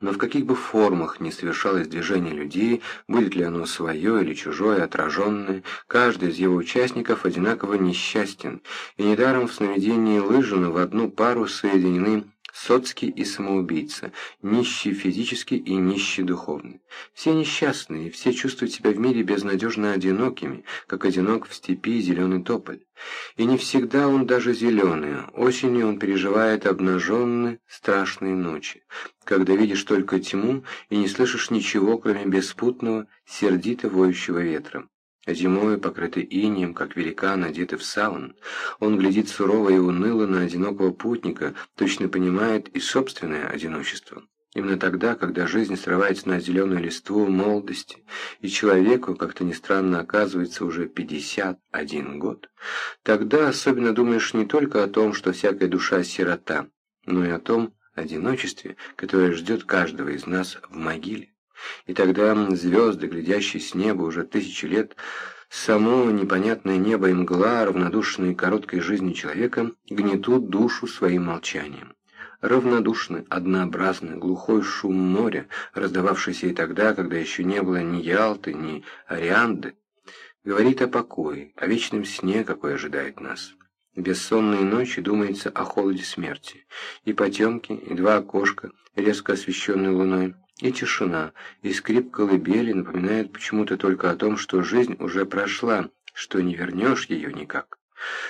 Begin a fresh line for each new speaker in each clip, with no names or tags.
Но в каких бы формах ни совершалось движение людей, будет ли оно свое или чужое, отраженное, каждый из его участников одинаково несчастен, и недаром в сновидении Лыжина в одну пару соединены Соцкий и самоубийца, нищий физически и нищий духовно. Все несчастные, все чувствуют себя в мире безнадежно одинокими, как одинок в степи зеленый тополь. И не всегда он даже зеленый, осенью он переживает обнаженные страшные ночи, когда видишь только тьму и не слышишь ничего, кроме беспутного, сердито воющего ветра. Зимой, покрытый инием, как великан, одетый в саун, он глядит сурово и уныло на одинокого путника, точно понимает и собственное одиночество. Именно тогда, когда жизнь срывается на зеленую листву молодости, и человеку, как-то ни странно, оказывается уже 51 год, тогда особенно думаешь не только о том, что всякая душа сирота, но и о том одиночестве, которое ждет каждого из нас в могиле. И тогда звезды, глядящие с неба уже тысячи лет, само непонятное небо и мгла, равнодушные короткой жизни человека, гнетут душу своим молчанием. Равнодушный, однообразный, глухой шум моря, раздававшийся и тогда, когда еще не было ни Ялты, ни Арианды, говорит о покое, о вечном сне, какой ожидает нас. Бессонные ночи думается о холоде смерти, и потемки, и два окошка, резко освещенные луной, и тишина, и скрип колыбели напоминают почему-то только о том, что жизнь уже прошла, что не вернешь ее никак.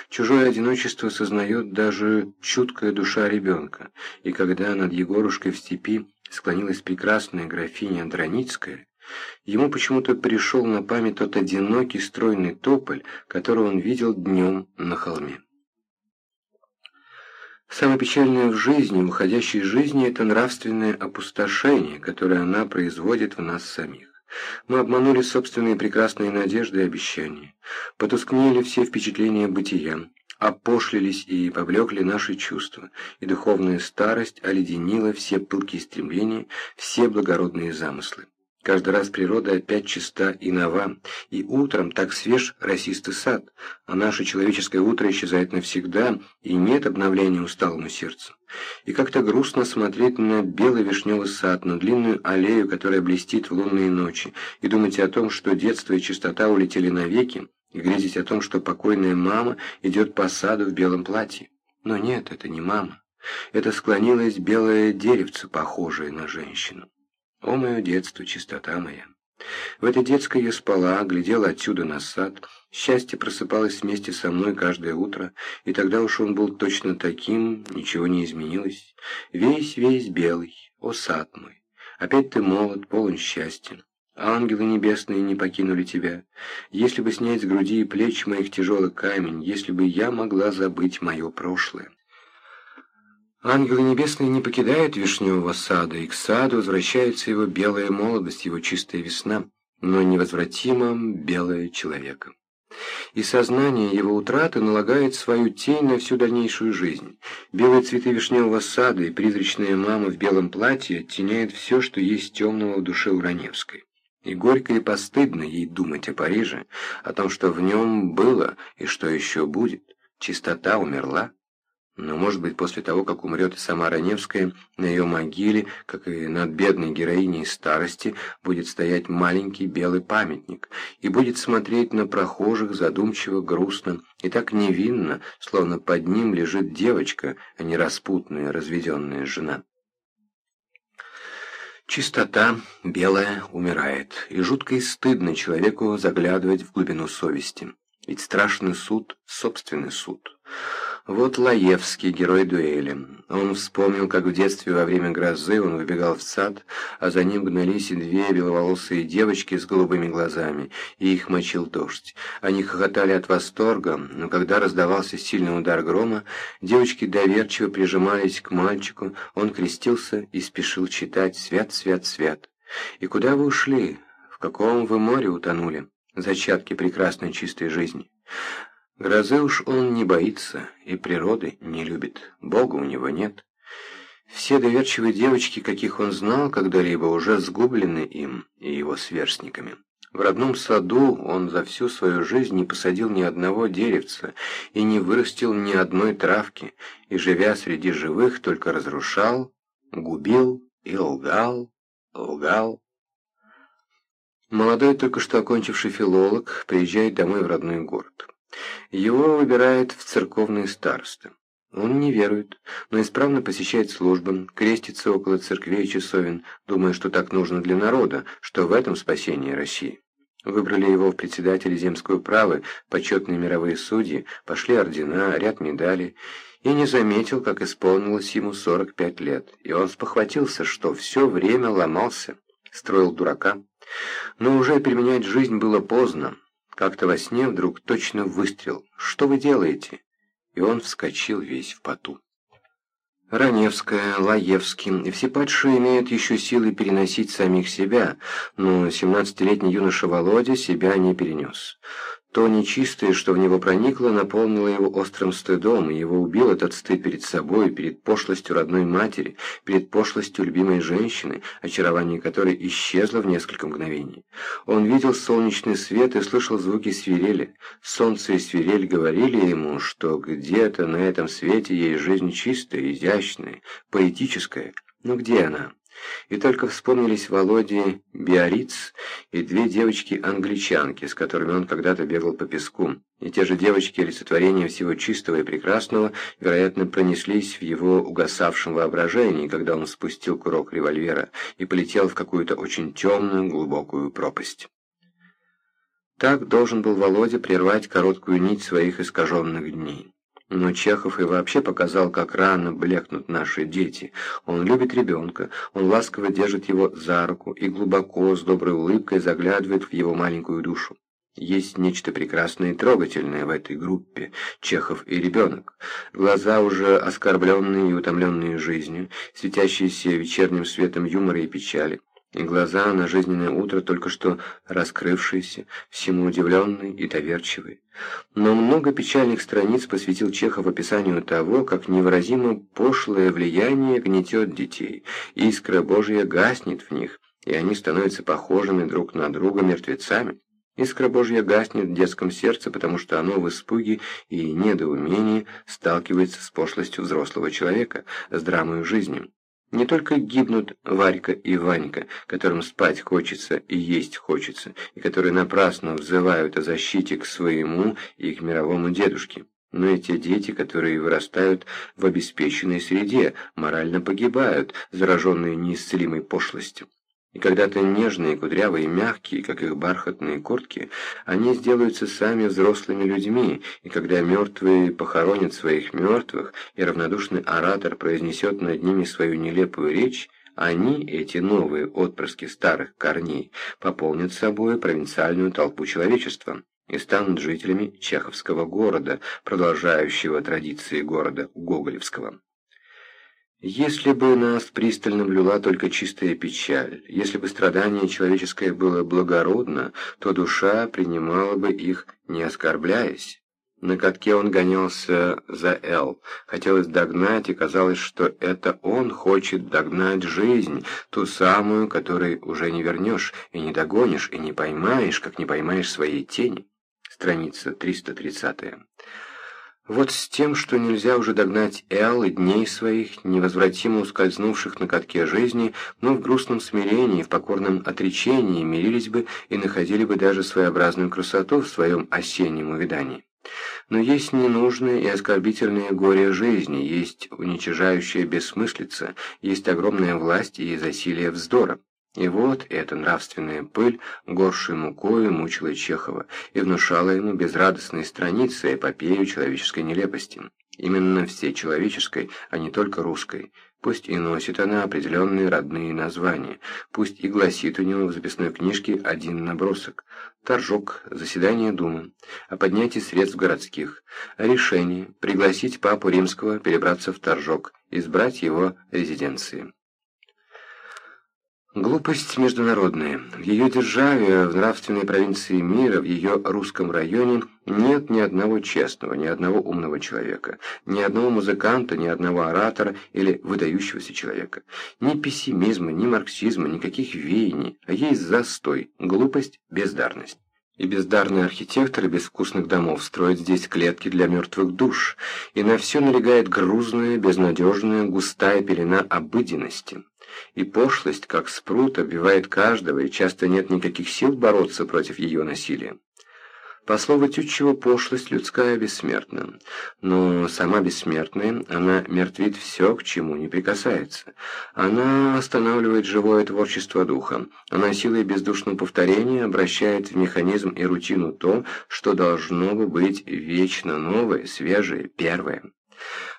Чужое одиночество сознает даже чуткая душа ребенка, и когда над Егорушкой в степи склонилась прекрасная графиня Драницкая, ему почему-то пришел на память тот одинокий стройный тополь, которого он видел днем на холме. Самое печальное в жизни, в уходящей жизни, это нравственное опустошение, которое она производит в нас самих. Мы обманули собственные прекрасные надежды и обещания, потускнели все впечатления бытия, опошлились и повлекли наши чувства, и духовная старость оледенила все пылкие стремления, все благородные замыслы. Каждый раз природа опять чиста и нова, и утром так свеж росистый сад, а наше человеческое утро исчезает навсегда, и нет обновления усталому сердцу. И как-то грустно смотреть на белый вишневый сад, на длинную аллею, которая блестит в лунные ночи, и думать о том, что детство и чистота улетели навеки, и грезить о том, что покойная мама идет по саду в белом платье. Но нет, это не мама. Это склонилось белое деревце, похожее на женщину. О, мое детство, чистота моя! В этой детской я спала, глядела отсюда на сад. Счастье просыпалось вместе со мной каждое утро, и тогда уж он был точно таким, ничего не изменилось. Весь-весь белый, о сад мой! Опять ты молод, полон счастья. Ангелы небесные не покинули тебя. Если бы снять с груди и плеч моих тяжелый камень, если бы я могла забыть мое прошлое. Ангелы небесные не покидают вишневого сада, и к саду возвращается его белая молодость, его чистая весна, но невозвратимо белое человека. И сознание его утраты налагает свою тень на всю дальнейшую жизнь. Белые цветы вишневого сада и призрачная мама в белом платье оттеняют все, что есть темного в душе Ураневской. И горько и постыдно ей думать о Париже, о том, что в нем было и что еще будет. Чистота умерла. Но, может быть, после того, как умрет и сама Раневская, на ее могиле, как и над бедной героиней старости, будет стоять маленький белый памятник и будет смотреть на прохожих задумчиво, грустно и так невинно, словно под ним лежит девочка, а не распутная, разведенная жена. Чистота белая умирает, и жутко и стыдно человеку заглядывать в глубину совести. Ведь страшный суд — собственный суд. Вот Лаевский, герой дуэли. Он вспомнил, как в детстве во время грозы он выбегал в сад, а за ним гнались и две беловолосые девочки с голубыми глазами, и их мочил дождь. Они хохотали от восторга, но когда раздавался сильный удар грома, девочки доверчиво прижимались к мальчику, он крестился и спешил читать «Свят, свят, свят». «И куда вы ушли? В каком вы море утонули?» Зачатки прекрасной чистой жизни. Грозы уж он не боится и природы не любит, Бога у него нет. Все доверчивые девочки, каких он знал когда-либо, уже сгублены им и его сверстниками. В родном саду он за всю свою жизнь не посадил ни одного деревца и не вырастил ни одной травки, и, живя среди живых, только разрушал, губил и лгал, лгал. Молодой, только что окончивший филолог, приезжает домой в родной город. Его выбирает в церковные старосты. Он не верует, но исправно посещает службы, крестится около церквей и часовен, думая, что так нужно для народа, что в этом спасение России. Выбрали его в председатели земской управы, почетные мировые судьи, пошли ордена, ряд медалей, и не заметил, как исполнилось ему 45 лет, и он спохватился, что все время ломался, строил дурака. Но уже переменять жизнь было поздно. Как-то во сне вдруг точно выстрел. «Что вы делаете?» И он вскочил весь в поту. Раневская, Лаевский все падшие имеют еще силы переносить самих себя, но семнадцатилетний юноша Володя себя не перенес. То нечистое, что в него проникло, наполнило его острым стыдом, и его убил этот стыд перед собой, перед пошлостью родной матери, перед пошлостью любимой женщины, очарование которой исчезло в несколько мгновений. Он видел солнечный свет и слышал звуки свирели. Солнце и свирель говорили ему, что где-то на этом свете есть жизнь чистая, изящная, поэтическая. Но где она? И только вспомнились Володе Биориц и две девочки-англичанки, с которыми он когда-то бегал по песку. И те же девочки олицетворения всего чистого и прекрасного, вероятно, пронеслись в его угасавшем воображении, когда он спустил курок револьвера и полетел в какую-то очень темную глубокую пропасть. Так должен был Володя прервать короткую нить своих искаженных дней. Но Чехов и вообще показал, как рано блекнут наши дети. Он любит ребенка, он ласково держит его за руку и глубоко, с доброй улыбкой заглядывает в его маленькую душу. Есть нечто прекрасное и трогательное в этой группе Чехов и ребенок. Глаза уже оскорбленные и утомленные жизнью, светящиеся вечерним светом юмора и печали глаза на жизненное утро только что раскрывшиеся, всему удивленные и доверчивые. Но много печальных страниц посвятил Чехов описанию того, как невыразимо пошлое влияние гнетет детей, искра Божья гаснет в них, и они становятся похожими друг на друга мертвецами. Искра Божья гаснет в детском сердце, потому что оно в испуге и недоумении сталкивается с пошлостью взрослого человека, с драмой жизни. Не только гибнут Варька и Ванька, которым спать хочется и есть хочется, и которые напрасно взывают о защите к своему и к мировому дедушке, но и те дети, которые вырастают в обеспеченной среде, морально погибают, зараженные неисцелимой пошлостью. И когда-то нежные, кудрявые мягкие, как их бархатные куртки, они сделаются сами взрослыми людьми, и когда мертвые похоронят своих мертвых, и равнодушный оратор произнесет над ними свою нелепую речь, они, эти новые отпрыски старых корней, пополнят собой провинциальную толпу человечества и станут жителями Чеховского города, продолжающего традиции города Гоголевского. Если бы нас пристально блюла только чистая печаль, если бы страдание человеческое было благородно, то душа принимала бы их, не оскорбляясь. На катке он гонялся за Эл, хотелось догнать, и казалось, что это он хочет догнать жизнь, ту самую, которой уже не вернешь, и не догонишь, и не поймаешь, как не поймаешь своей тени. Страница 330. Вот с тем, что нельзя уже догнать Эл и дней своих, невозвратимо ускользнувших на катке жизни, но в грустном смирении, в покорном отречении мирились бы и находили бы даже своеобразную красоту в своем осеннем увидании. Но есть ненужное и оскорбительное горе жизни, есть уничижающая бессмыслица, есть огромная власть и засилие вздора. И вот эта нравственная пыль горшей мукою мучила Чехова и внушала ему безрадостные страницы эпопею человеческой нелепости. Именно всей человеческой, а не только русской. Пусть и носит она определенные родные названия, пусть и гласит у него в записной книжке один набросок. Торжок, заседание Думы, о поднятии средств городских, о решении пригласить папу римского перебраться в Торжок, избрать его резиденции. Глупость международная. В ее державе, в нравственной провинции мира, в ее русском районе нет ни одного честного, ни одного умного человека, ни одного музыканта, ни одного оратора или выдающегося человека. Ни пессимизма, ни марксизма, никаких веяний, а есть застой, глупость, бездарность. И бездарные архитекторы безвкусных домов строят здесь клетки для мертвых душ, и на все налегает грузная, безнадежная, густая пелена обыденности. И пошлость, как спрут, обвивает каждого, и часто нет никаких сил бороться против ее насилия. По слову Тютчева, пошлость людская бессмертна. Но сама бессмертная, она мертвит все, к чему не прикасается. Она останавливает живое творчество духа. Она силой бездушного повторения обращает в механизм и рутину то, что должно бы быть вечно новое, свежее, первое.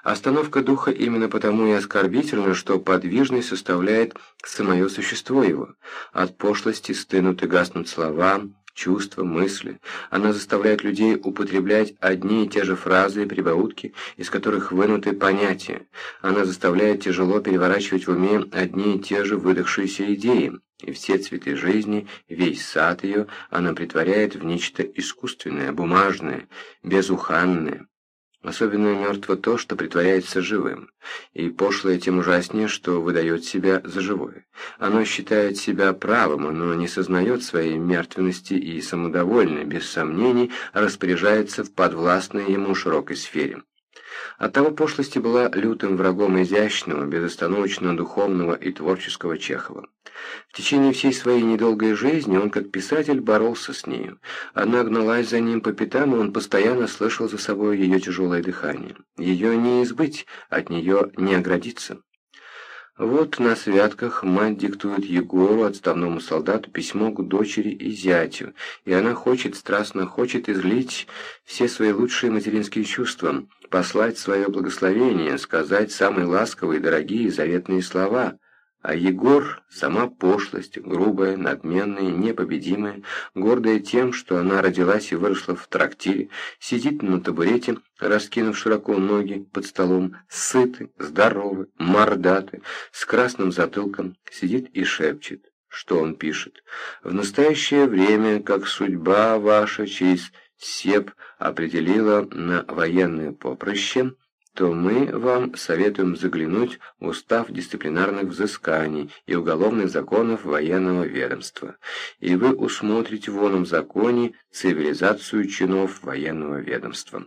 Остановка духа именно потому и оскорбительна, что подвижной составляет самое существо его. От пошлости стынут и гаснут слова, чувства, мысли. Она заставляет людей употреблять одни и те же фразы и прибаутки, из которых вынуты понятия. Она заставляет тяжело переворачивать в уме одни и те же выдохшиеся идеи. И все цветы жизни, весь сад ее, она притворяет в нечто искусственное, бумажное, безуханное. Особенно мертво то, что притворяется живым, и пошлое тем ужаснее, что выдает себя за живое. Оно считает себя правым, оно не сознает своей мертвенности и самодовольно, без сомнений, распоряжается в подвластной ему широкой сфере. Оттого пошлости была лютым врагом изящного, безостановочно духовного и творческого Чехова. В течение всей своей недолгой жизни он, как писатель, боролся с нею. Она гналась за ним по пятам, и он постоянно слышал за собой ее тяжелое дыхание. Ее не избыть, от нее не оградиться. Вот на святках мать диктует Егору, отставному солдату, письмо к дочери и зятю, и она хочет, страстно хочет излить все свои лучшие материнские чувства, послать свое благословение, сказать самые ласковые, дорогие, заветные слова – а Егор – сама пошлость, грубая, надменная, непобедимая, гордая тем, что она родилась и выросла в трактире, сидит на табурете, раскинув широко ноги под столом, сытый, здоровый, мордатый, с красным затылком, сидит и шепчет, что он пишет. «В настоящее время, как судьба ваша через СЕП определила на военное поприще, то мы вам советуем заглянуть в устав дисциплинарных взысканий и уголовных законов военного ведомства, и вы усмотрите в оном законе цивилизацию чинов военного ведомства.